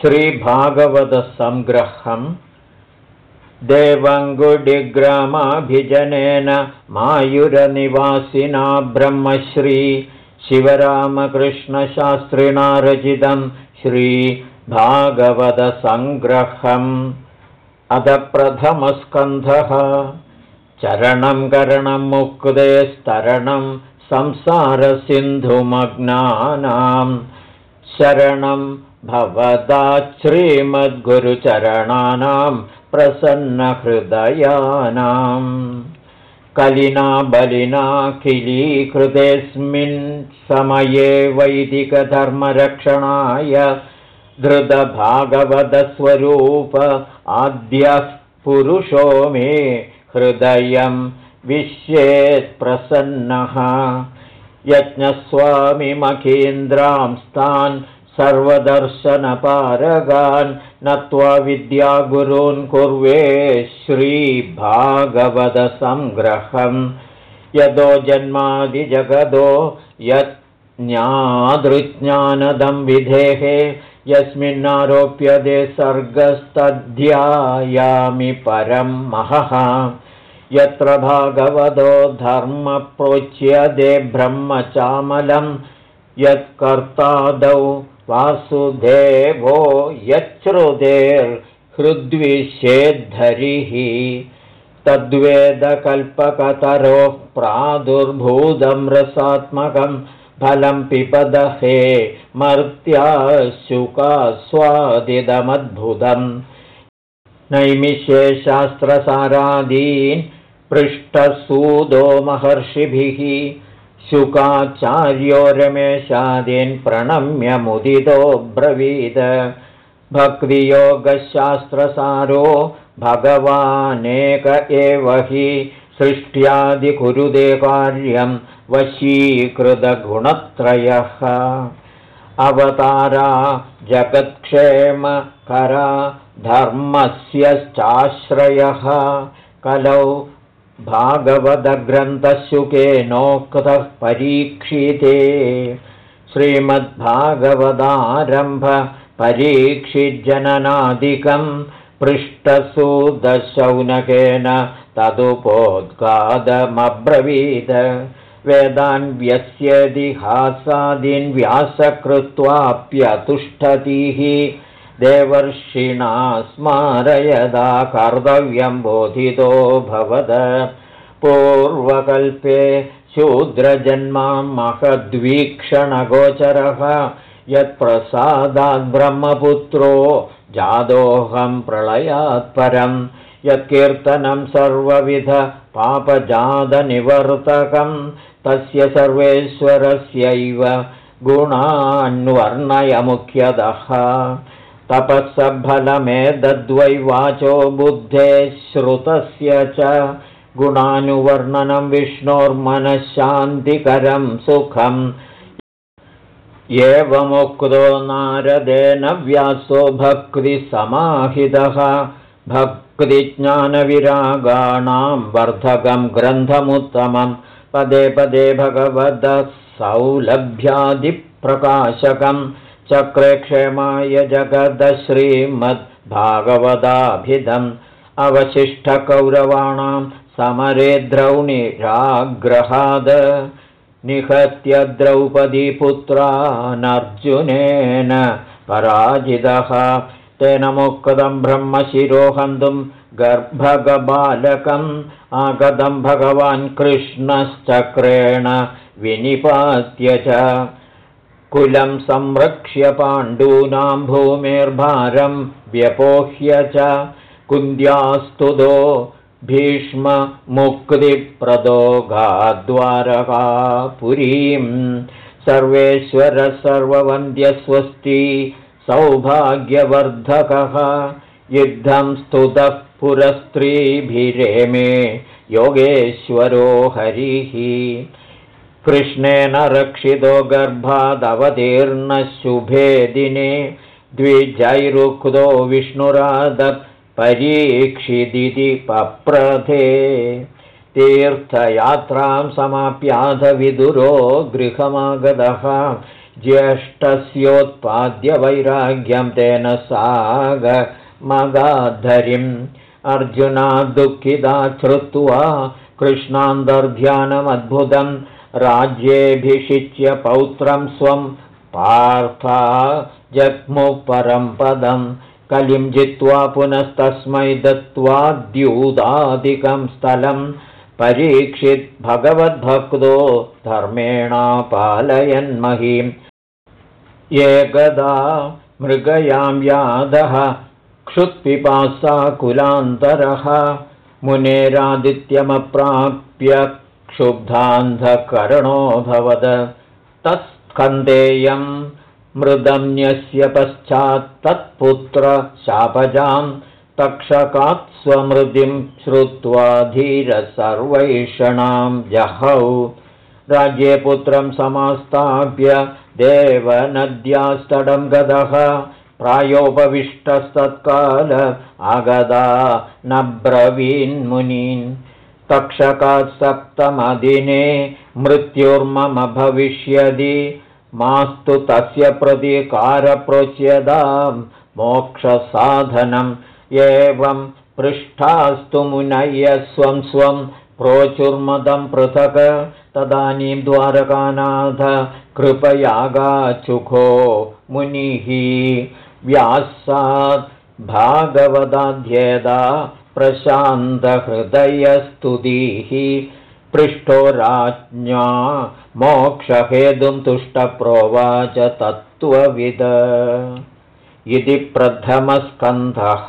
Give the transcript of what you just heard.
श्रीभागवतसङ्ग्रहम् देवङ्गुडिग्रामाभिजनेन मायुरनिवासिना ब्रह्मश्री शिवरामकृष्णशास्त्रिणा रचितं श्रीभागवतसङ्ग्रहम् अध प्रथमस्कन्धः। चरणं करणं मुक्ते स्तरणं संसारसिन्धुमग्नानां। शरणं भवदा श्रीमद्गुरुचरणानां प्रसन्नहृदयानाम् कलिना बलिना किलीकृतेऽस्मिन् समये वैदिकधर्मरक्षणाय धृतभागवतस्वरूप आद्यः पुरुषो मे हृदयं विश्येत्प्रसन्नः यज्ञस्वामिमखीन्द्रांस्तान् सर्वदर्शनपारगान् नत्वा विद्यागुरून् कुर्वे श्रीभागवतसङ्ग्रहम्। यतो जन्मादिजगदो यज्ञादृज्ञानदं विधेः यस्मिन्नारोप्यते सर्गस्तध्यायामि परं महः। यत्र भागवतो धर्मप्रोच्यते ब्रह्मचामलं यत्कर्तादौ वासुदेवो यच्छ्रुतेर्हृद्विषेद्धरिः तद्वेदकल्पकतरोः प्रादुर्भूतं रसात्मकं फलं पिपदहे मर्त्याशुकास्वादिदमद्भुतम्। नैमिषे शास्त्रसारादीन् पृष्ठसूदो महर्षिभिः शुकाचार्यो रमेशादीन् प्रणम्य मुदितो ब्रवीद। भक्तियोगशास्त्रसारो भगवानेक एव हि सृष्ट्यादिकुरुदे कार्यं वशीकृतगुणत्रयः। अवतारा जगत्क्षेमकरा धर्मस्यश्चाश्रयः। कलौ भागवतग्रन्थशुकेनोक्तः परीक्षिते। श्रीमद्भागवदारम्भ परीक्षिज्जननादिकं पृष्ठसुदशौनकेन तदुपोद्गादमब्रवीद। वेदान् व्यस्यदिहासादीन् व्यासकृत्वाप्यतुष्ठतिः देवर्षिणा स्मारयदा कर्तव्यं बोधितो भवद। पूर्वकल्पे शूद्रजन्मा महद्वीक्षणगोचरः। यत्प्रसादाद्ब्रह्मपुत्रो जादोऽहं प्रलयात् परं। यत्कीर्तनं सर्वविध पापजातनिवर्तकं। तस्य सर्वेश्वरस्यैव गुणान्वर्णयमुख्यतः तपःसफलमेतद्वै वाचो बुद्धे श्रुतस्य च गुणानुवर्णनं विष्णोर्मनःशान्तिकरं सुखम्। एवमुक्तो नारदेन व्यासो भक्तिसमाहितः। भक्तिज्ञानविरागाणां वर्धकं ग्रन्थमुत्तमं। पदे पदे भगवतः सौलभ्यादिप्रकाशकम् चक्रे क्षेमाय जगदश्रीमद्भागवदाभिधम् अवशिष्टकौरवाणां समरे द्रौणिराग्रहाद। निहत्य द्रौपदीपुत्रानर्जुनेन पराजितः। तेन मुक्तं ब्रह्मशिरोहन्तुं गर्भगबालकम् आगतं भगवान् कृष्णश्चक्रेण विनिपात्य च कुलं संरक्ष्य पाण्डूनां भूमिर्भारं व्यपोह्य च कुन्द्यास्तुतो भीष्ममुक्तिप्रदोगाद्वारकापुरीं सर्वेश्वर सर्ववन्द्यस्वस्ति सौभाग्यवर्धकः। युद्धं स्तुतः पुरस्त्रीभिरेमे योगेश्वरो हरिः कृष्णेन रक्षितो गर्भादवतीर्णशुभे दिने द्विजैरुक्तो विष्णुरादत् परीक्षिदिति पप्रथे। तीर्थयात्रां समाप्याधविदुरो गृहमागतः। ज्येष्ठस्योत्पाद्यवैराग्यं तेन सागमगाधरिम् अर्जुना दुःखिता श्रुत्वा कृष्णान्तर्ध्यानमद्भुतं राज्येऽभिषिच्य पौत्रं स्वं पार्था जग्मुपरं पदं कलिं जित्वा पुनस्तस्मै दत्त्वा द्यूतादिकं स्थलं परीक्षित् भगवद्भक्तो धर्मेणा पालयन्महीं एकदा मृगयां यादः क्षुत्पिपासा कुलान्तरः। मुनेरादित्यमप्राप्य क्षुब्धान्धकरणोऽभवद तत्स्कन्देयं मृदन्यस्य पश्चात्तत्पुत्रशापजां तक्षकात् स्वमृतिं श्रुत्वा धीरसर्वैषणां जहौ। राज्ये पुत्रं समास्ताभ्य देवनद्यास्तडं गदः। प्रायोपविष्टस्तत्काल आगदा न ब्रवीन्मुनीन् तक्षकात् सप्तमदिने मृत्युर्मम भविष्यति मास्तु तस्य प्रतीकारप्रोच्यतां मोक्षसाधनम् एवं पृष्ठास्तु मुनय्य स्वं स्वं प्रोचुर्मदं पृथक्। तदानीं द्वारकानाथ कृपयागाचुखो मुनिः। व्यासात् भागवदाध्येदा प्रशान्तहृदयस्तुतिः पृष्ठो राज्ञा मोक्षहेतुं तुष्टप्रोवाच तत्त्वविद। इति प्रथमस्कन्धः